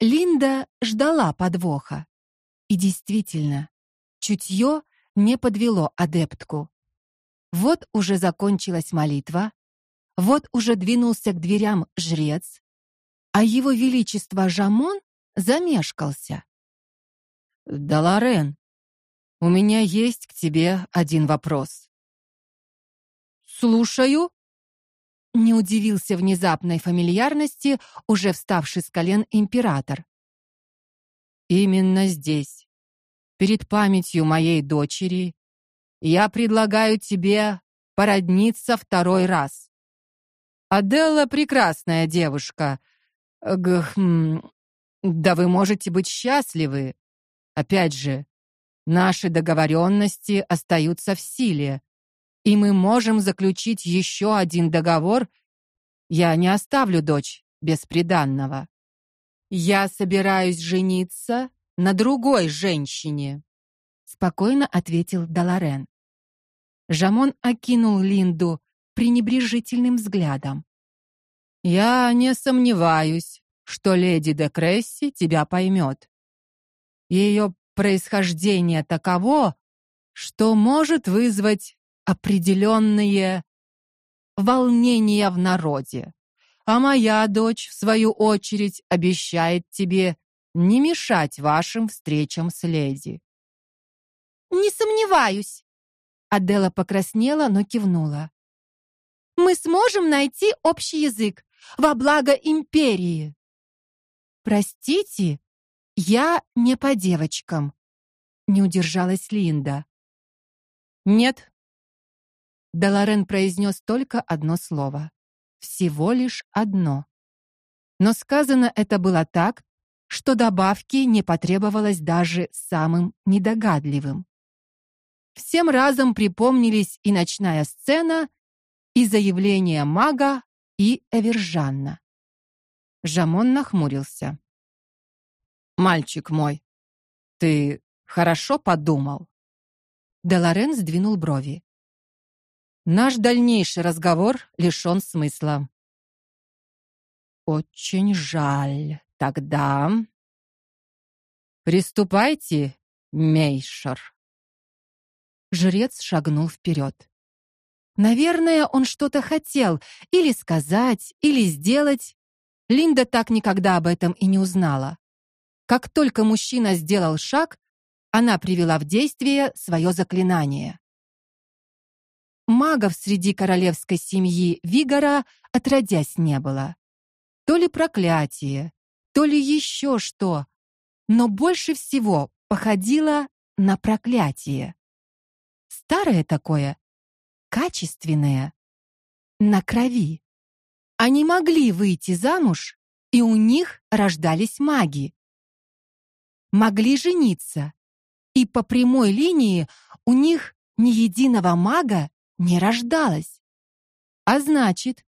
Линда ждала подвоха. И действительно, чутье не подвело адептку. Вот уже закончилась молитва, вот уже двинулся к дверям жрец, а его величество Жамон замешкался. Даларен, у меня есть к тебе один вопрос. Слушаю. Не удивился внезапной фамильярности уже вставший с колен император. Именно здесь, перед памятью моей дочери, я предлагаю тебе породниться второй раз. Аделла прекрасная девушка. Гхм. Да вы можете быть счастливы. Опять же, наши договоренности остаются в силе, и мы можем заключить еще один договор. Я не оставлю дочь без приданного. Я собираюсь жениться на другой женщине, спокойно ответил Даларен. Жамон окинул Линду пренебрежительным взглядом. Я не сомневаюсь, что леди де Кресси тебя поймет. Ее происхождение таково, что может вызвать определенные волнения в народе. А моя дочь в свою очередь обещает тебе не мешать вашим встречам с леди. Не сомневаюсь. Адела покраснела, но кивнула. Мы сможем найти общий язык во благо империи. Простите, я не по девочкам, не удержалась Линда. Нет. Даларен произнес только одно слово. Всего лишь одно. Но сказано это было так, что добавки не потребовалось даже самым недогадливым. Всем разом припомнились и ночная сцена, и заявление мага, и Эвержанна. Жамон нахмурился. Мальчик мой, ты хорошо подумал? Деларен сдвинул брови. Наш дальнейший разговор лишён смысла. Очень жаль. Тогда приступайте, мейшер. Жрец шагнул вперед. Наверное, он что-то хотел или сказать, или сделать. Линда так никогда об этом и не узнала. Как только мужчина сделал шаг, она привела в действие свое заклинание. Магов среди королевской семьи Вигора отродясь не было. То ли проклятие, то ли еще что, но больше всего походило на проклятие. Старое такое, качественное, на крови. Они могли выйти замуж, и у них рождались маги. Могли жениться, и по прямой линии у них ни единого мага не рождалось. А значит,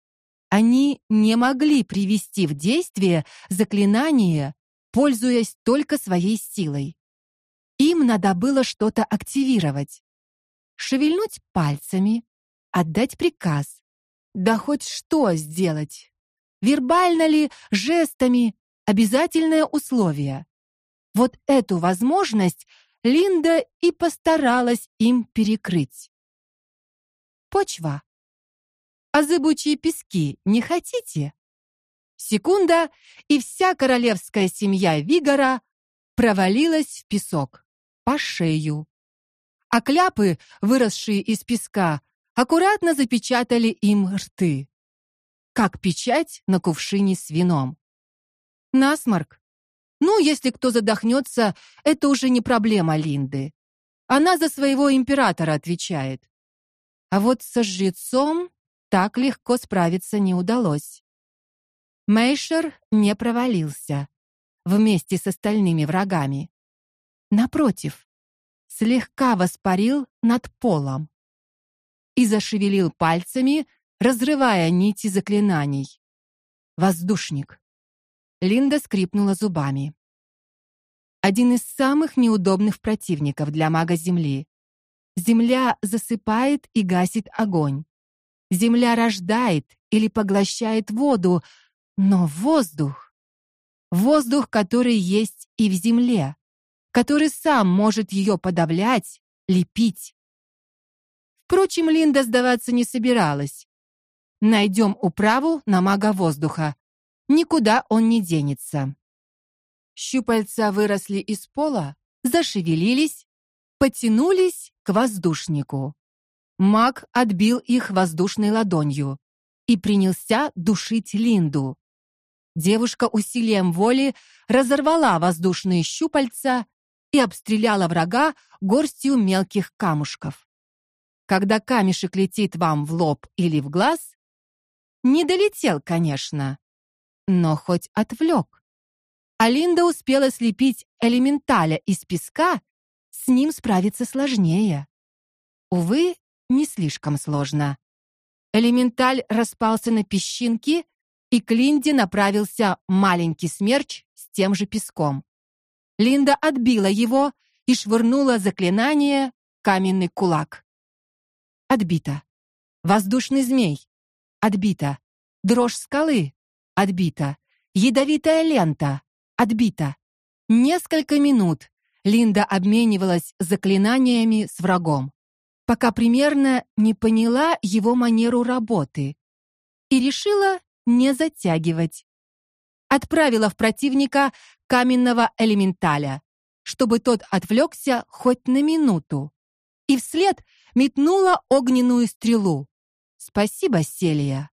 они не могли привести в действие заклинание, пользуясь только своей силой. Им надо было что-то активировать шевельнуть пальцами, отдать приказ. Да хоть что сделать. Вербально ли, жестами обязательное условие. Вот эту возможность Линда и постаралась им перекрыть. Почва. А зыбучие пески не хотите? Секунда, и вся королевская семья Вигора провалилась в песок по шею а кляпы, выросшие из песка, аккуратно запечатали им рты. Как печать на кувшине с вином. Насморк. Ну, если кто задохнется, это уже не проблема Линды. Она за своего императора отвечает. А вот со жрецом так легко справиться не удалось. Мейшер не провалился вместе с остальными врагами. Напротив, слегка воспарил над полом и зашевелил пальцами, разрывая нити заклинаний. Воздушник. Линда скрипнула зубами. Один из самых неудобных противников для мага Земли. Земля засыпает и гасит огонь. Земля рождает или поглощает воду, но воздух Воздух, который есть и в земле, который сам может ее подавлять, лепить. Впрочем, Линда сдаваться не собиралась. Найдем управу на мага воздуха. Никуда он не денется. Щупальца выросли из пола, зашевелились, потянулись к воздушнику. Маг отбил их воздушной ладонью и принялся душить Линду. Девушка усилием воли разорвала воздушные щупальца и обстреляла врага горстью мелких камушков. Когда камешек летит вам в лоб или в глаз, не долетел, конечно, но хоть отвлек. Алинда успела слепить элементаля из песка, с ним справиться сложнее. Увы, не слишком сложно. Элементаль распался на песчинки, и к Линде направился маленький смерч с тем же песком. Линда отбила его и швырнула заклинание каменный кулак. Отбито. Воздушный змей. Отбито. Дрожь скалы. Отбито. Ядовитая лента. Отбито. Несколько минут Линда обменивалась заклинаниями с врагом, пока примерно не поняла его манеру работы и решила не затягивать. Отправила в противника каменного элементаля, чтобы тот отвлекся хоть на минуту, и вслед метнула огненную стрелу. Спасибо, Селия.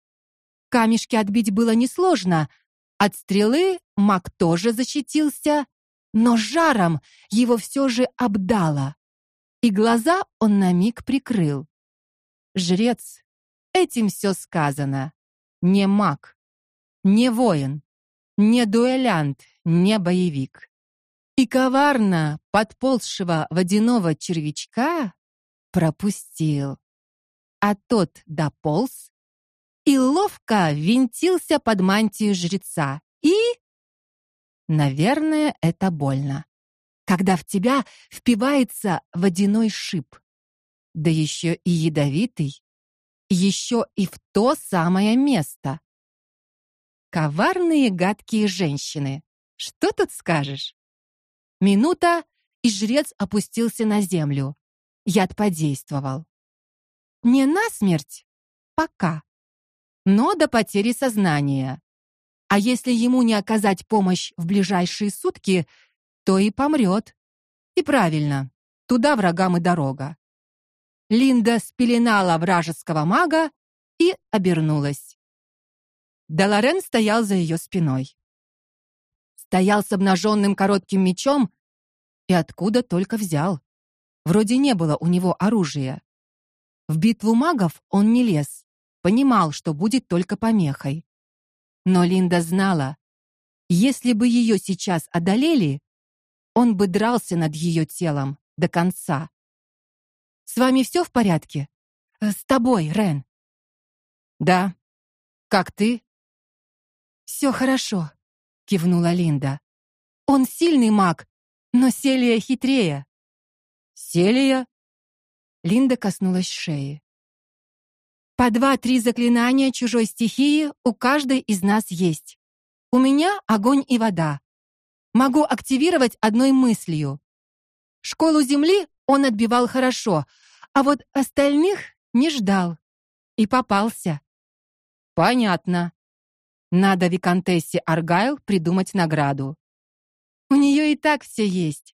Камешки отбить было несложно. От стрелы маг тоже защитился, но жаром его все же обдало, и глаза он на миг прикрыл. Жрец, этим все сказано. Не маг, не воин, не дуэлянт, не боевик. И коварно подползшего водяного червячка пропустил. А тот дополз и ловко винтился под мантию жреца и Наверное, это больно. Когда в тебя впивается водяной шип, да еще и ядовитый, еще и в то самое место. Коварные гадкие женщины. Что тут скажешь? Минута, и жрец опустился на землю. Яд подействовал. Не на смерть, пока, но до потери сознания. А если ему не оказать помощь в ближайшие сутки, то и помрет. И правильно. Туда врагам и дорога. Линда спеленала вражеского мага и обернулась. Даларен стоял за ее спиной. Стоял с обнаженным коротким мечом и откуда только взял. Вроде не было у него оружия. В битву магов он не лез, понимал, что будет только помехой. Но Линда знала, если бы ее сейчас одолели, он бы дрался над ее телом до конца. С вами все в порядке? Э, с тобой, Рен? Да. Как ты? «Все хорошо, кивнула Линда. Он сильный маг, но Селия хитрее. Селия? Линда коснулась шеи. По два-три заклинания чужой стихии у каждой из нас есть. У меня огонь и вода. Могу активировать одной мыслью. Школу земли он отбивал хорошо, а вот остальных не ждал и попался. Понятно. Надо виконтессе Аргайл придумать награду. У нее и так все есть.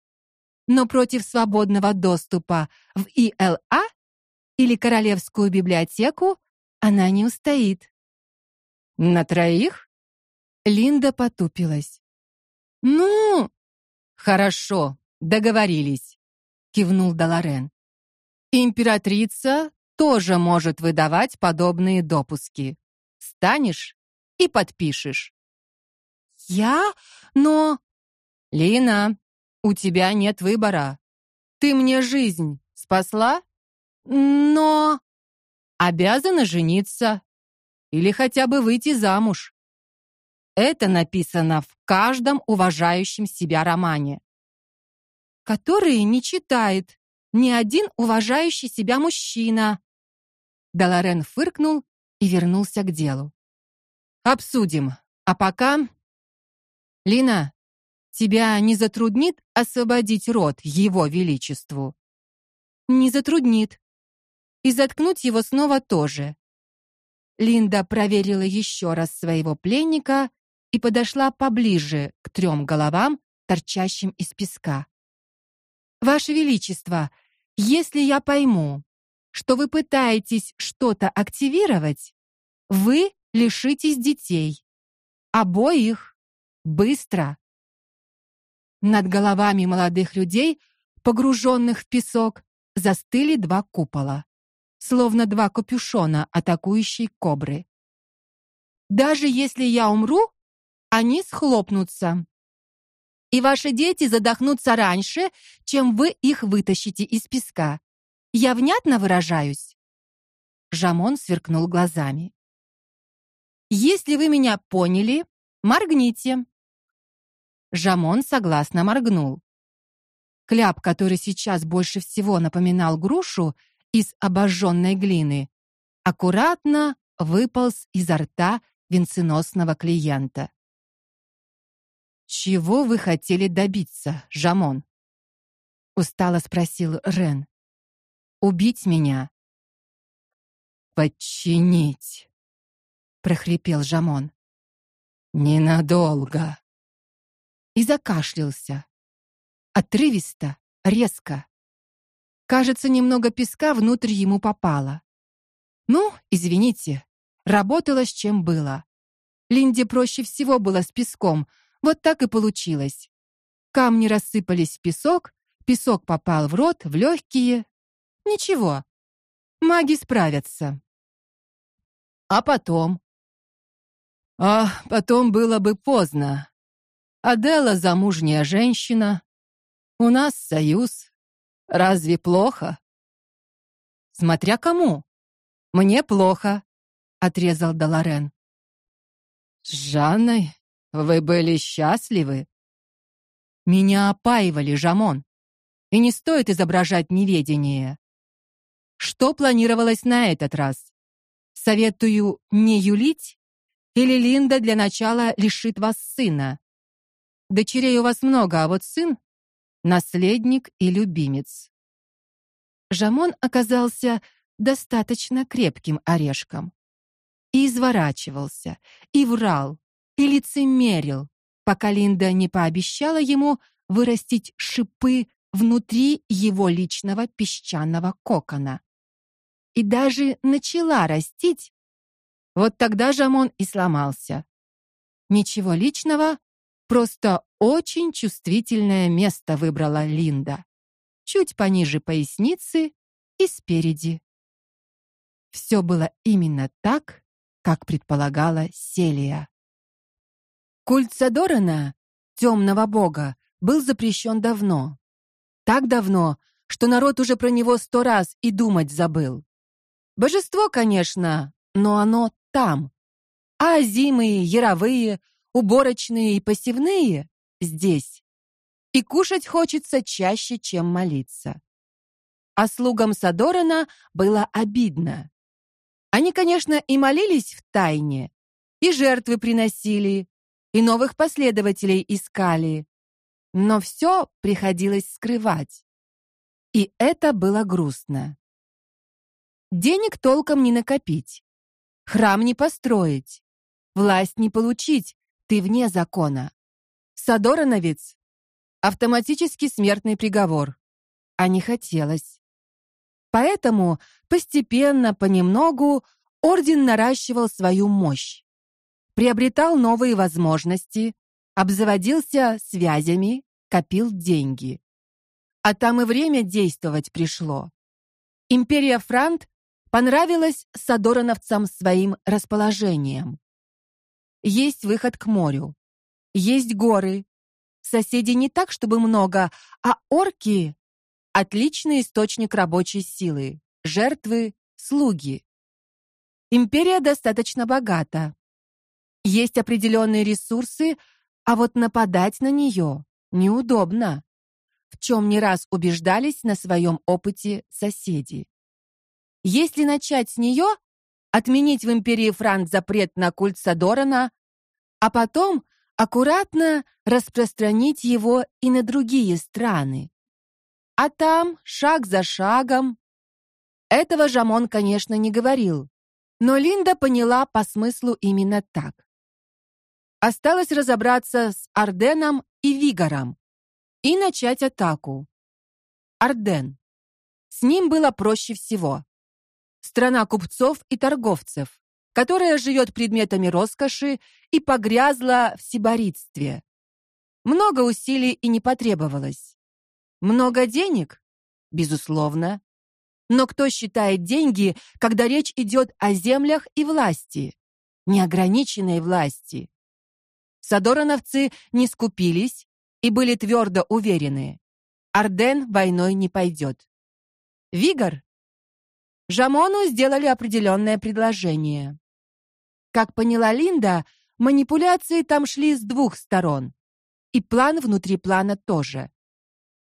Но против свободного доступа в ИЛА или королевскую библиотеку, она не устоит. На троих? Линда потупилась. Ну, хорошо, договорились, кивнул Даларен. Императрица тоже может выдавать подобные допуски. Станешь и подпишешь. Я? Но Лина, у тебя нет выбора. Ты мне жизнь спасла но обязана жениться или хотя бы выйти замуж. Это написано в каждом уважающем себя романе, который не читает ни один уважающий себя мужчина. Даларен фыркнул и вернулся к делу. Обсудим. А пока Лина, тебя не затруднит освободить рот его величеству? Не затруднит. И заткнуть его снова тоже. Линда проверила еще раз своего пленника и подошла поближе к трем головам, торчащим из песка. Ваше величество, если я пойму, что вы пытаетесь что-то активировать, вы лишитесь детей. Обоих. Быстро. Над головами молодых людей, погруженных в песок, застыли два купола, словно два капюшона атакующей кобры. Даже если я умру, они схлопнутся. И ваши дети задохнутся раньше, чем вы их вытащите из песка. Я внятно выражаюсь? Жамон сверкнул глазами. Если вы меня поняли, моргните. Жамон согласно моргнул. Кляп, который сейчас больше всего напоминал грушу из обожженной глины, аккуратно выполз изо рта венценосного клиента. Чего вы хотели добиться, Жамон? устало спросил Рен. Убить меня? Подчинить, прохрипел Жамон. Ненадолго. И закашлялся. Отрывисто, резко. Кажется, немного песка внутрь ему попало. Ну, извините, работала с чем было. Линде проще всего было с песком. Вот так и получилось. Камни рассыпались в песок, песок попал в рот, в легкие. Ничего. Маги справятся. А потом? А потом было бы поздно. Адела замужняя женщина, у нас союз. Разве плохо? Смотря кому. Мне плохо, отрезал Даларен. С Жанной вы были счастливы? Меня опаивали, Жамон. И не стоит изображать неведение. Что планировалось на этот раз? Советую не юлить, или Линда для начала лишит вас сына. Дочерей у вас много, а вот сын наследник и любимец. Жамон оказался достаточно крепким орешком. И изворачивался, и врал, и лицемерил, пока Линда не пообещала ему вырастить шипы внутри его личного песчаного кокона. И даже начала растить. Вот тогда Жамон и сломался. Ничего личного, Просто очень чувствительное место выбрала Линда. Чуть пониже поясницы и спереди. Все было именно так, как предполагала Селия. Культ Садорана, темного бога, был запрещен давно. Так давно, что народ уже про него сто раз и думать забыл. Божество, конечно, но оно там. А зимы, яровые, уборочные и посевные здесь. И кушать хочется чаще, чем молиться. А слугам Садорана было обидно. Они, конечно, и молились в тайне, и жертвы приносили, и новых последователей искали, но все приходилось скрывать. И это было грустно. Денег толком не накопить, храм не построить, власть не получить, ты вне закона. Садорановец автоматически смертный приговор. А не хотелось. Поэтому постепенно, понемногу орден наращивал свою мощь. Приобретал новые возможности, обзаводился связями, копил деньги. А там и время действовать пришло. Империя Франт понравилась садорановцам своим расположением. Есть выход к морю. Есть горы. Соседей не так, чтобы много, а орки отличный источник рабочей силы, жертвы, слуги. Империя достаточно богата. Есть определенные ресурсы, а вот нападать на нее неудобно. В чем не раз убеждались на своем опыте соседи. Если начать с нее, отменить в империи Франц запрет на культ Садорана, а потом аккуратно распространить его и на другие страны. А там, шаг за шагом. Этого Жамон, конечно, не говорил, но Линда поняла по смыслу именно так. Осталось разобраться с Арденом и Вигором и начать атаку. Арден. С ним было проще всего. Страна купцов и торговцев, которая живет предметами роскоши и погрязла в сибаритстве. Много усилий и не потребовалось. Много денег? Безусловно. Но кто считает деньги, когда речь идет о землях и власти, неограниченной власти? Садорановцы не скупились и были твердо уверены: Арден войной не пойдет. Вигор Жамону сделали определенное предложение. Как поняла Линда, манипуляции там шли с двух сторон. И план внутри плана тоже.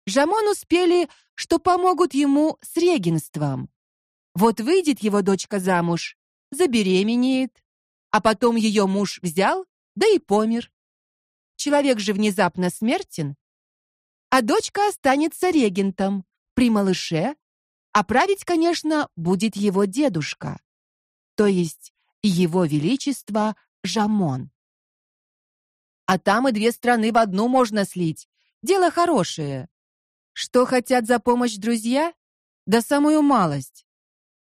Жамону спели, что помогут ему с регенством. Вот выйдет его дочка замуж, забеременеет, а потом ее муж взял, да и помер. Человек же внезапно смертен, а дочка останется регентом при малыше, а править, конечно, будет его дедушка. То есть его величество Жамон. А там и две страны в одну можно слить. Дело хорошее. Что хотят за помощь друзья? Да самую малость.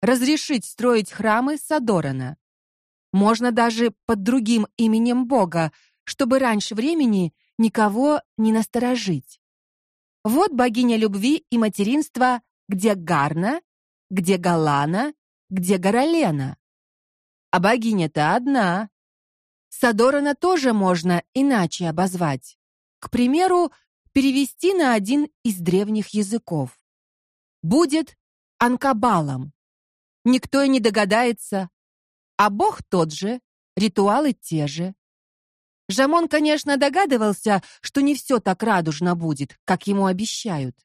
Разрешить строить храмы Садорана. Можно даже под другим именем бога, чтобы раньше времени никого не насторожить. Вот богиня любви и материнства, где Гарна, где Галана, где Горолена. А богиня-то одна. Садорана тоже можно иначе обозвать. К примеру, перевести на один из древних языков. Будет Анкабалом. Никто и не догадается, а бог тот же, ритуалы те же. Жамон, конечно, догадывался, что не все так радужно будет, как ему обещают.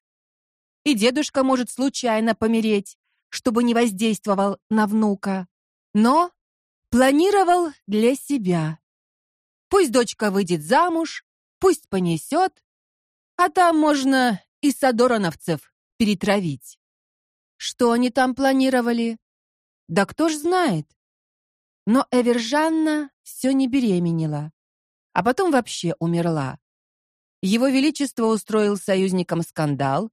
И дедушка может случайно помереть, чтобы не воздействовал на внука. Но Планировал для себя. Пусть дочка выйдет замуж, пусть понесет, а там можно и садороновцев перетравить. Что они там планировали? Да кто ж знает. Но Эвержанна все не беременела, а потом вообще умерла. Его величество устроил союзникам скандал,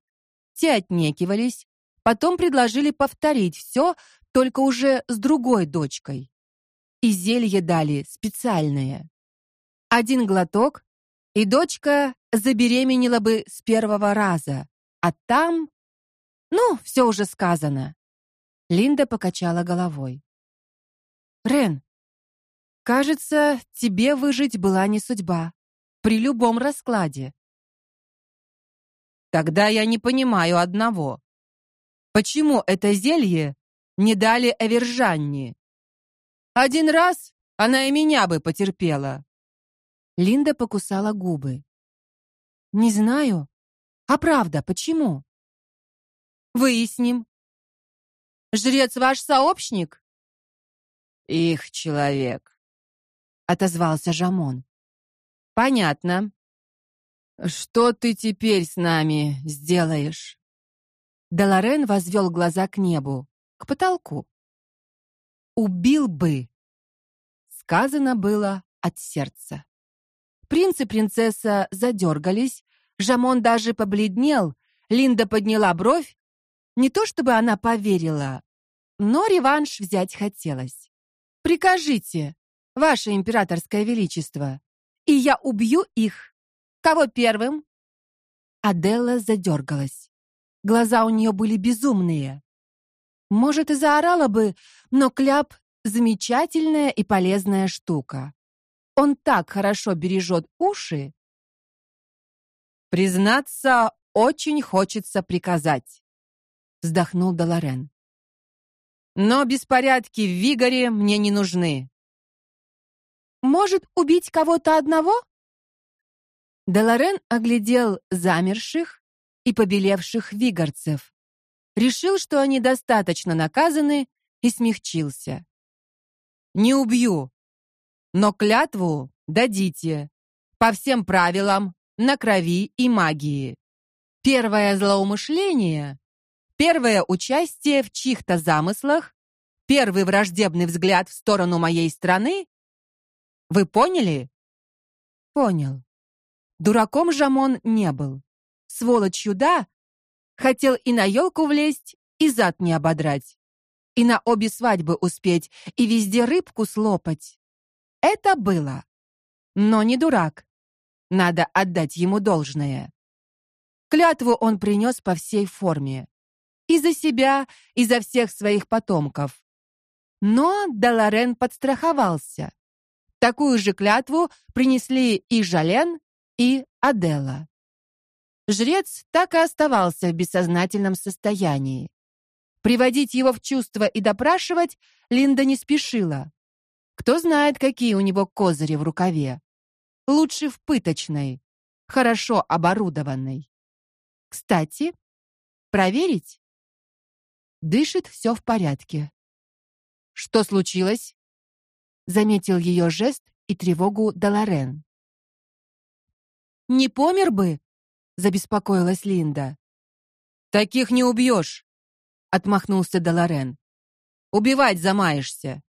те отнекивались, потом предложили повторить все, только уже с другой дочкой. И зелье дали специальное. Один глоток, и дочка забеременела бы с первого раза. А там, ну, все уже сказано. Линда покачала головой. Рен, кажется, тебе выжить была не судьба при любом раскладе. Тогда я не понимаю одного. Почему это зелье не дали Эвержанне? Один раз она и меня бы потерпела. Линда покусала губы. Не знаю. А правда, почему? Выясним. Жрец ваш сообщник? Их человек, отозвался Жамон. Понятно. Что ты теперь с нами сделаешь? Даларен возвел глаза к небу, к потолку убил бы. Сказано было от сердца. Принц и принцесса задергались, Жамон даже побледнел, Линда подняла бровь. Не то чтобы она поверила, но реванш взять хотелось. Прикажите, ваше императорское величество, и я убью их. Кого первым? Аделла задергалась. Глаза у нее были безумные. Может, и заорала бы, но кляп замечательная и полезная штука. Он так хорошо бережет уши. Признаться, очень хочется приказать, вздохнул Даларен. Но беспорядки в Вигоре мне не нужны. Может, убить кого-то одного? Даларен оглядел замерших и побелевших вигорцев решил, что они достаточно наказаны, и смягчился. Не убью, но клятву дадите. По всем правилам, на крови и магии. Первое злоумышление, первое участие в чьих-то замыслах, первый враждебный взгляд в сторону моей страны. Вы поняли? Понял. Дураком Жамон не был. Сволочью да, хотел и на елку влезть, и зад не ободрать, и на обе свадьбы успеть, и везде рыбку слопать. Это было. Но не дурак. Надо отдать ему должное. Клятву он принес по всей форме. И за себя, и за всех своих потомков. Но Даларен подстраховался. Такую же клятву принесли и Жален, и Адела. Жрец так и оставался в бессознательном состоянии. Приводить его в чувство и допрашивать Линда не спешила. Кто знает, какие у него козыри в рукаве. Лучше в пыточной, хорошо оборудованной. Кстати, проверить? Дышит все в порядке. Что случилось? Заметил ее жест и тревогу Даларен. Не помер бы, забеспокоилась Линда. Таких не убьешь, отмахнулся Даларен. Убивать замаешься.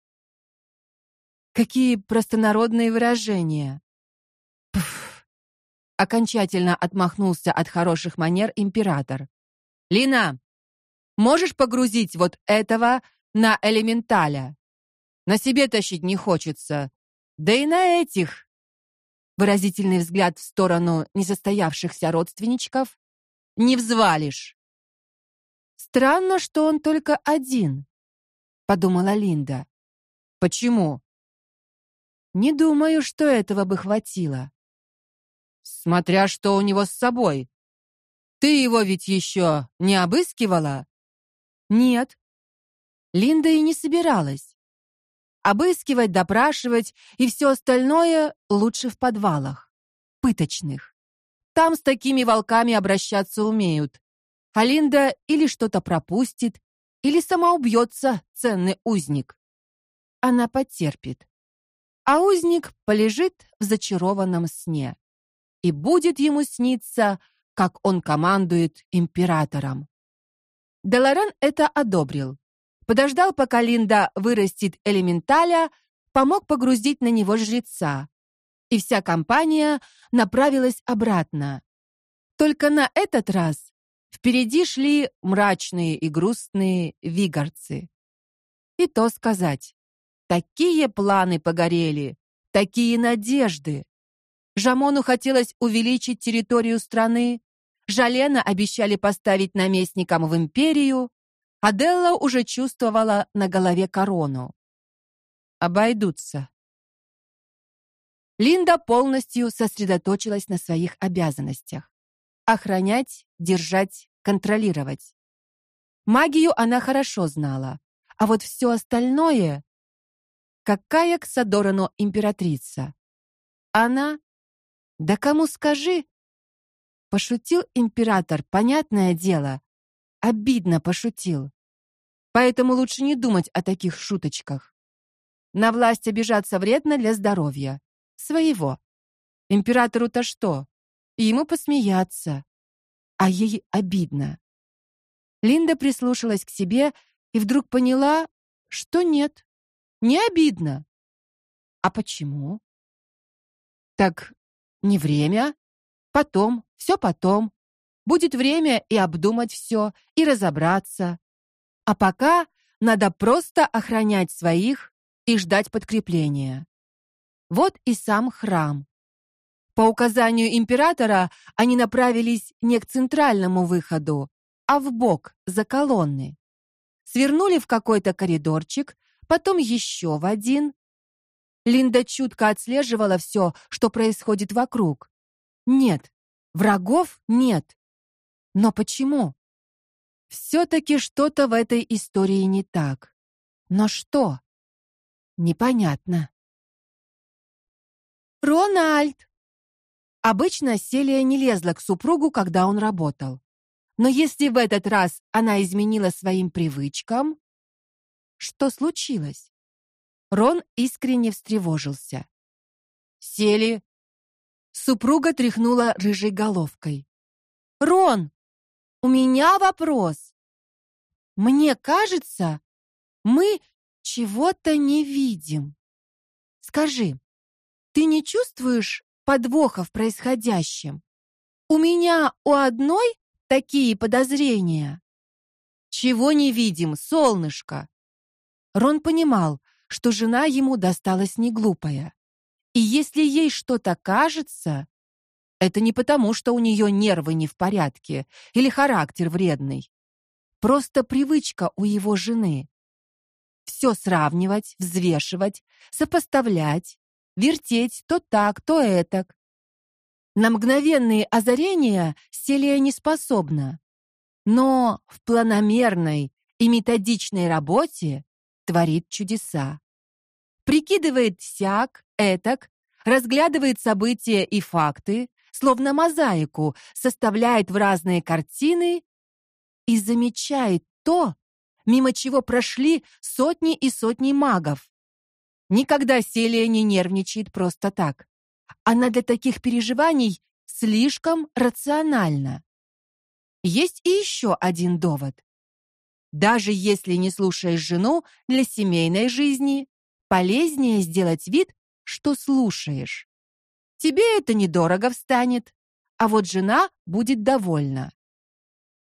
Какие простонародные выражения. Пф. Окончательно отмахнулся от хороших манер император. Лина, можешь погрузить вот этого на элементаля? На себе тащить не хочется. Да и на этих. Выразительный взгляд в сторону несостоявшихся родственничков. Не взвалишь. Странно, что он только один, подумала Линда. Почему? Не думаю, что этого бы хватило. Смотря что у него с собой. Ты его ведь еще не обыскивала? Нет. Линда и не собиралась. Обыскивать, допрашивать и все остальное лучше в подвалах, пыточных. Там с такими волками обращаться умеют. А Линда или что-то пропустит, или сама убьется, ценный узник. Она потерпит а узник полежит в зачарованном сне. И будет ему сниться, как он командует императором. Деларен это одобрил. Подождал, пока Линда вырастет элементаля, помог погрузить на него жреца. И вся компания направилась обратно. Только на этот раз впереди шли мрачные и грустные вигарцы. И то сказать, Такие планы погорели, такие надежды. Жамону хотелось увеличить территорию страны, Жалена обещали поставить наместником в империю, а Делла уже чувствовала на голове корону. Обойдутся. Линда полностью сосредоточилась на своих обязанностях: охранять, держать, контролировать. Магию она хорошо знала, а вот все остальное Какая к Садорану императрица? Она? Да кому скажи? Пошутил император, понятное дело. Обидно пошутил. Поэтому лучше не думать о таких шуточках. На власть обижаться вредно для здоровья своего. Императору-то что? Ему посмеяться, а ей обидно. Линда прислушалась к себе и вдруг поняла, что нет. Не обидно. А почему? Так не время, потом, все потом. Будет время и обдумать все, и разобраться. А пока надо просто охранять своих и ждать подкрепления. Вот и сам храм. По указанию императора они направились не к центральному выходу, а в бок за колонны. Свернули в какой-то коридорчик, потом еще в один. Линда чутко отслеживала все, что происходит вокруг. Нет, врагов нет. Но почему? Все таки что-то в этой истории не так. Но что? Непонятно. Рональд. Обычно Селия не лезла к супругу, когда он работал. Но если в этот раз она изменила своим привычкам, что случилось? Рон искренне встревожился. Сели. Супруга тряхнула рыжей головкой. Рон, у меня вопрос. Мне кажется, мы чего-то не видим. Скажи, ты не чувствуешь подвоха в происходящем? У меня у одной такие подозрения. Чего не видим, солнышко? Рон понимал, что жена ему досталась не глупая. И если ей что-то кажется, это не потому, что у нее нервы не в порядке или характер вредный. Просто привычка у его жены все сравнивать, взвешивать, сопоставлять, вертеть то так, то этак. На мгновенные озарения Селия не способна, но в планомерной и методичной работе творит чудеса. Прикидывает всяк, этак, разглядывает события и факты, словно мозаику, составляет в разные картины и замечает то, мимо чего прошли сотни и сотни магов. Никогда Селия не нервничает просто так. Она для таких переживаний слишком рациональна. Есть и еще один довод. Даже если не слушаешь жену для семейной жизни, полезнее сделать вид, что слушаешь. Тебе это недорого встанет, а вот жена будет довольна.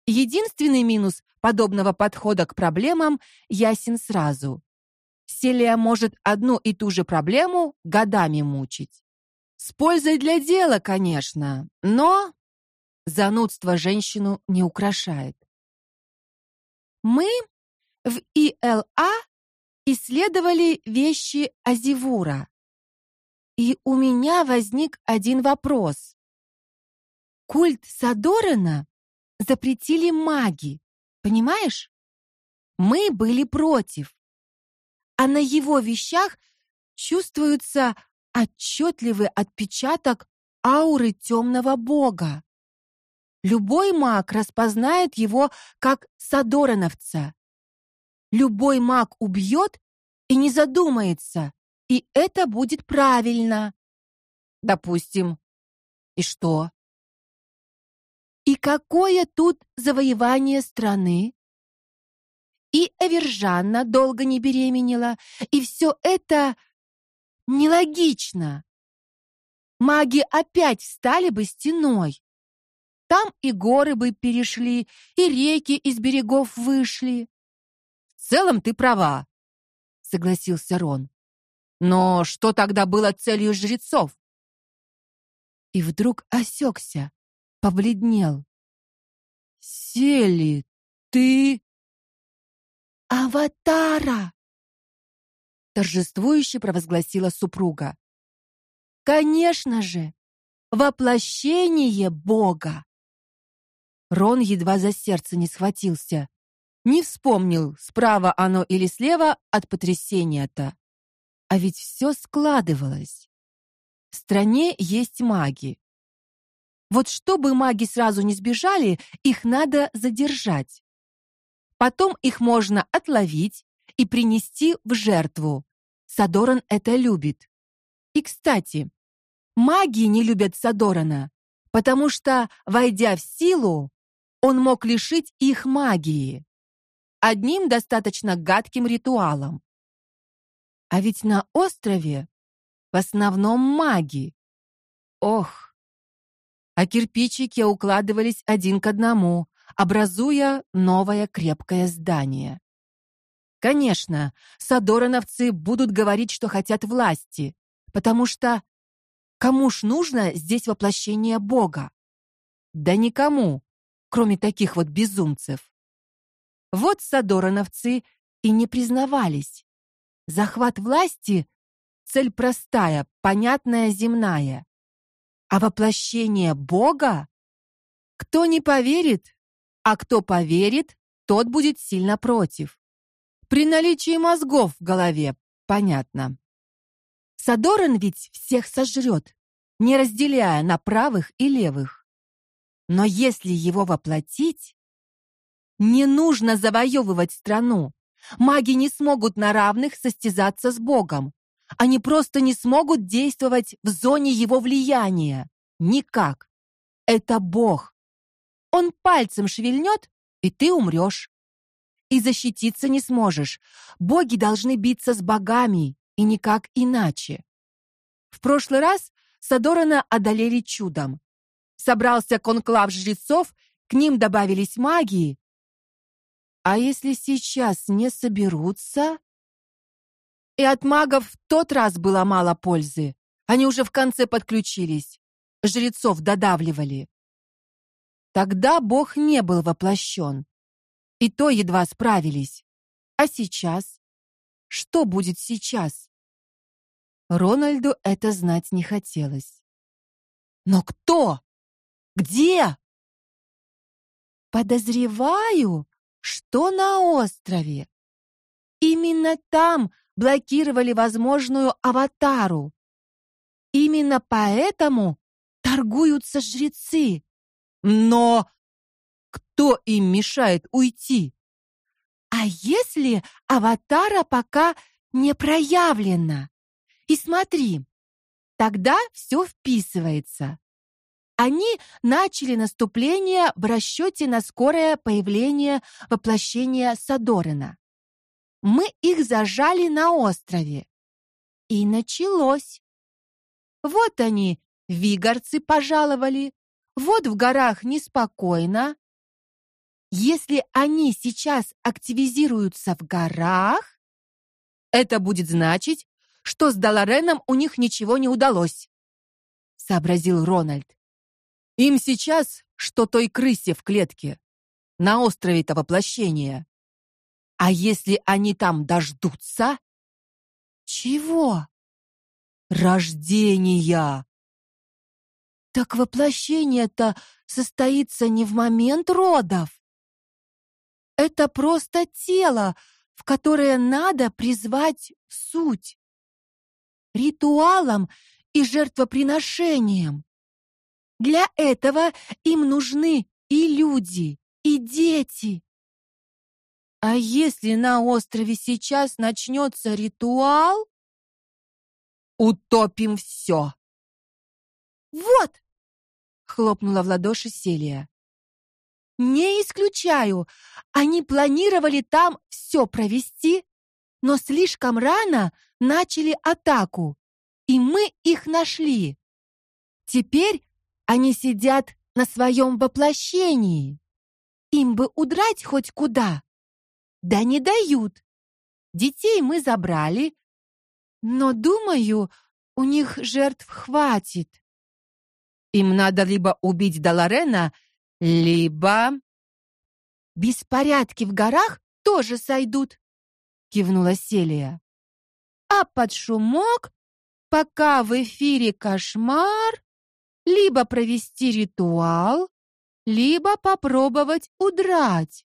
Единственный минус подобного подхода к проблемам ясен сразу. Селия может одну и ту же проблему годами мучить. С пользой для дела, конечно, но занудство женщину не украшает. Мы в ИЛА исследовали вещи Азивура. И у меня возник один вопрос. Культ Садорена запретили маги, понимаешь? Мы были против. А на его вещах чувствуется отчетливый отпечаток ауры темного бога. Любой маг распознает его как Садореновца. Любой маг убьет и не задумается, и это будет правильно. Допустим. И что? И какое тут завоевание страны? И Эвержанна долго не беременела, и все это нелогично. Маги опять стали бы стеной. Там и горы бы перешли, и реки из берегов вышли. В целом ты права, согласился Рон. Но что тогда было целью жрецов? И вдруг осекся, побледнел. Сели, ты аватара торжествующе провозгласила супруга. Конечно же, воплощение Бога. Рон едва за сердце не схватился, не вспомнил, справа оно или слева от потрясения-то. А ведь все складывалось. В стране есть маги. Вот чтобы маги сразу не сбежали, их надо задержать. Потом их можно отловить и принести в жертву. Садоран это любит. И, кстати, маги не любят Садорана, потому что, войдя в силу, он мог лишить их магии одним достаточно гадким ритуалом. А ведь на острове в основном маги. Ох. А кирпичики укладывались один к одному, образуя новое крепкое здание. Конечно, садорановцы будут говорить, что хотят власти, потому что кому ж нужно здесь воплощение Бога? Да никому кроме таких вот безумцев. Вот садорановцы и не признавались. Захват власти цель простая, понятная, земная. А воплощение Бога кто не поверит, а кто поверит, тот будет сильно против. При наличии мозгов в голове, понятно. Садоран ведь всех сожрет, не разделяя на правых и левых. Но если его воплотить, не нужно завоевывать страну. Маги не смогут на равных состязаться с Богом. Они просто не смогут действовать в зоне его влияния. Никак. Это Бог. Он пальцем шевельнет, и ты умрешь. И защититься не сможешь. Боги должны биться с богами, и никак иначе. В прошлый раз Садорана одолели чудом. Собрался конклав жрецов, к ним добавились маги. А если сейчас не соберутся? И от магов в тот раз было мало пользы. Они уже в конце подключились. Жрецов додавливали. Тогда Бог не был воплощен. И то едва справились. А сейчас? Что будет сейчас? Рональду это знать не хотелось. Но кто? Где? Подозреваю, что на острове. Именно там блокировали возможную аватару. Именно поэтому торгуются жрецы. Но кто им мешает уйти? А если аватара пока не проявлена? И смотри, тогда все вписывается. Они начали наступление в расчете на скорое появление воплощения Садорина. Мы их зажали на острове. И началось. Вот они, вигарцы пожаловали. Вот в горах неспокойно. Если они сейчас активизируются в горах, это будет значить, что с Далареном у них ничего не удалось, сообразил Рональд. Им сейчас, что той крысе в клетке, на острове этого воплощения. А если они там дождутся? Чего? Рождения. Так воплощение-то состоится не в момент родов. Это просто тело, в которое надо призвать суть. Ритуалом и жертвоприношением. Для этого им нужны и люди, и дети. А если на острове сейчас начнется ритуал, утопим все. Вот, хлопнула в ладоши Селия. Не исключаю, они планировали там все провести, но слишком рано начали атаку, и мы их нашли. Теперь они сидят на своем воплощении. Им бы удрать хоть куда. Да не дают. Детей мы забрали, но, думаю, у них жертв хватит. Им надо либо убить Даларена, либо беспорядки в горах тоже сойдут, кивнула Селия. А под шумок, пока в эфире кошмар, либо провести ритуал, либо попробовать удрать,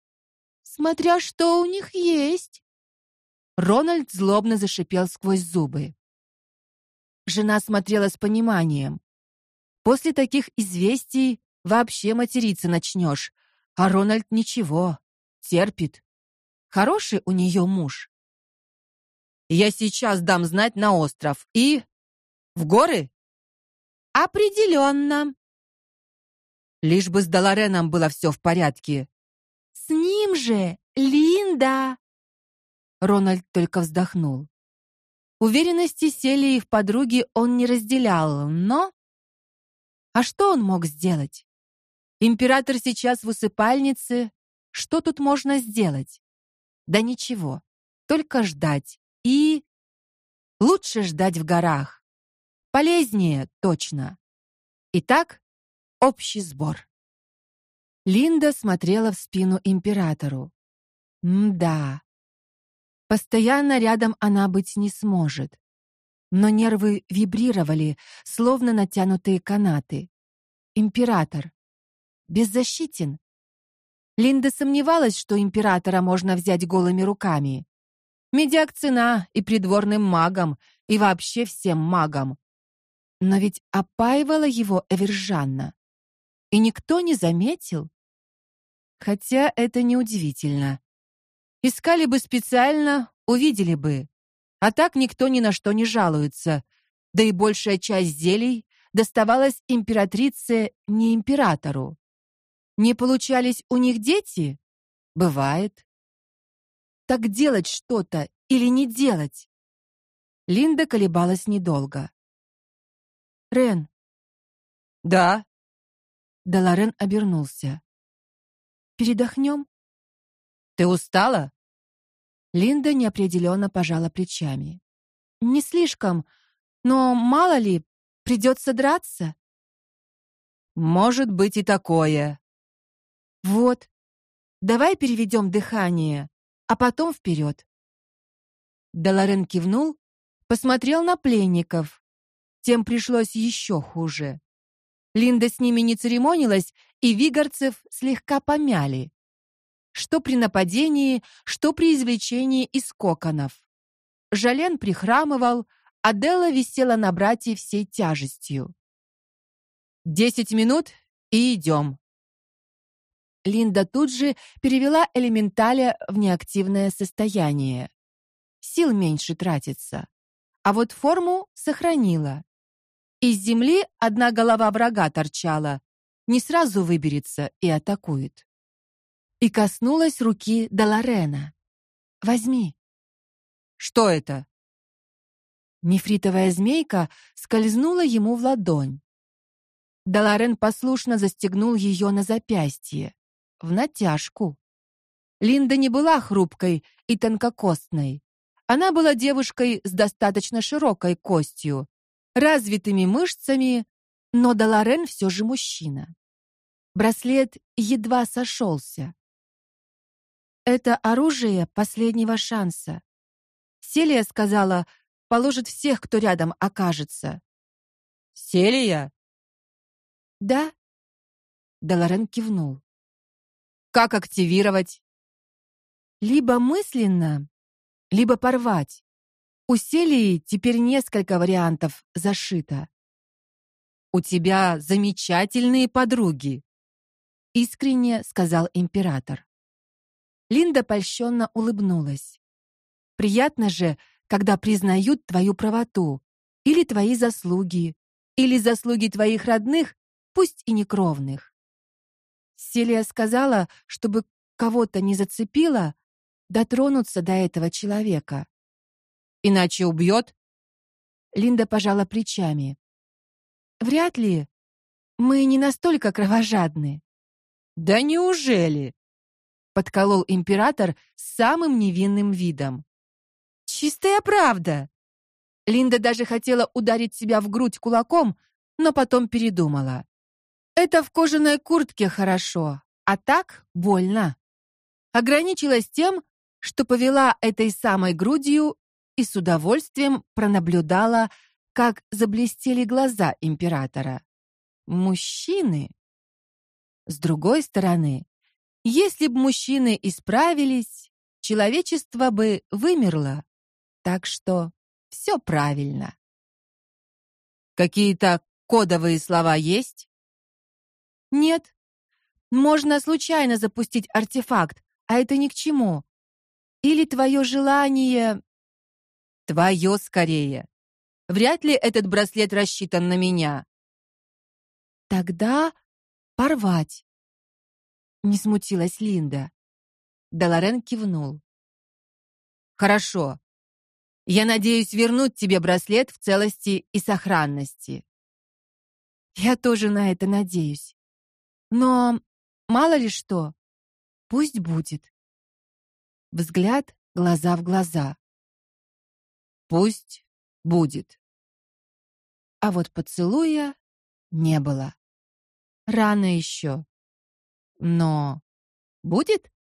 смотря что у них есть. Рональд злобно зашипел сквозь зубы. Жена смотрела с пониманием. После таких известий вообще материться начнешь, а Рональд ничего, терпит. Хороший у нее муж. Я сейчас дам знать на остров и в горы Определенно. Лишь бы с Долареном было все в порядке. С ним же Линда. Рональд только вздохнул. Уверенности Селии в подруге он не разделял, но А что он мог сделать? Император сейчас в усыпальнице, что тут можно сделать? Да ничего, только ждать. И лучше ждать в горах. Полезнее, точно. Итак, общий сбор. Линда смотрела в спину императору. М-да. Постоянно рядом она быть не сможет. Но нервы вибрировали, словно натянутые канаты. Император беззащитен. Линда сомневалась, что императора можно взять голыми руками. Медяк цена и придворным магам, и вообще всем магам. Но ведь опаивала его Эвержанна. И никто не заметил. Хотя это неудивительно. Искали бы специально, увидели бы. А так никто ни на что не жалуется. Да и большая часть зелий доставалось императрице, не императору. Не получались у них дети? Бывает. Так делать что-то или не делать? Линда колебалась недолго. Рен. Да. Даларен обернулся. Передохнем?» Ты устала? Линда неопределенно пожала плечами. Не слишком, но мало ли, придется драться. Может быть и такое. Вот. Давай переведем дыхание, а потом вперед. Даларен кивнул, посмотрел на пленников. Тем пришлось еще хуже. Линда с ними не церемонилась, и вигарцев слегка помяли. Что при нападении, что при извлечении из коконов. Жален прихрамывал, а Делла висела на брате всей тяжестью. «Десять минут и идем». Линда тут же перевела элементаля в неактивное состояние. Сил меньше тратится, а вот форму сохранила. Из земли одна голова врага торчала, не сразу выберется и атакует. И коснулась руки Даларена. Возьми. Что это? Нефритовая змейка скользнула ему в ладонь. Даларен послушно застегнул ее на запястье, в натяжку. Линда не была хрупкой и тонкокостной. Она была девушкой с достаточно широкой костью, развитыми мышцами, но Даларен все же мужчина. Браслет едва сошелся. Это оружие последнего шанса. Селия сказала, положит всех, кто рядом окажется. Селия? Да. Даларен кивнул. Как активировать? Либо мысленно, либо порвать. У Селии теперь несколько вариантов зашито. У тебя замечательные подруги, искренне сказал император. Линда польщенно улыбнулась. Приятно же, когда признают твою правоту или твои заслуги, или заслуги твоих родных, пусть и не кровных. Селия сказала, чтобы кого-то не зацепило, дотронуться до этого человека. Иначе убьет?» Линда пожала плечами. Вряд ли. Мы не настолько кровожадны. Да неужели? подколол император с самым невинным видом. Чистая правда. Линда даже хотела ударить себя в грудь кулаком, но потом передумала. Это в кожаной куртке хорошо, а так больно. Ограничилась тем, что повела этой самой грудью и с удовольствием пронаблюдала, как заблестели глаза императора. Мужчины. С другой стороны, если бы мужчины исправились, человечество бы вымерло. Так что все правильно. Какие-то кодовые слова есть? Нет. Можно случайно запустить артефакт, а это ни к чему. Или твое желание Твое скорее. Вряд ли этот браслет рассчитан на меня. Тогда порвать. Не смутилась Линда. Даларен кивнул. Хорошо. Я надеюсь вернуть тебе браслет в целости и сохранности. Я тоже на это надеюсь. Но мало ли что. Пусть будет. Взгляд глаза в глаза. Пусть будет. А вот поцелуя не было. Рано еще. Но будет?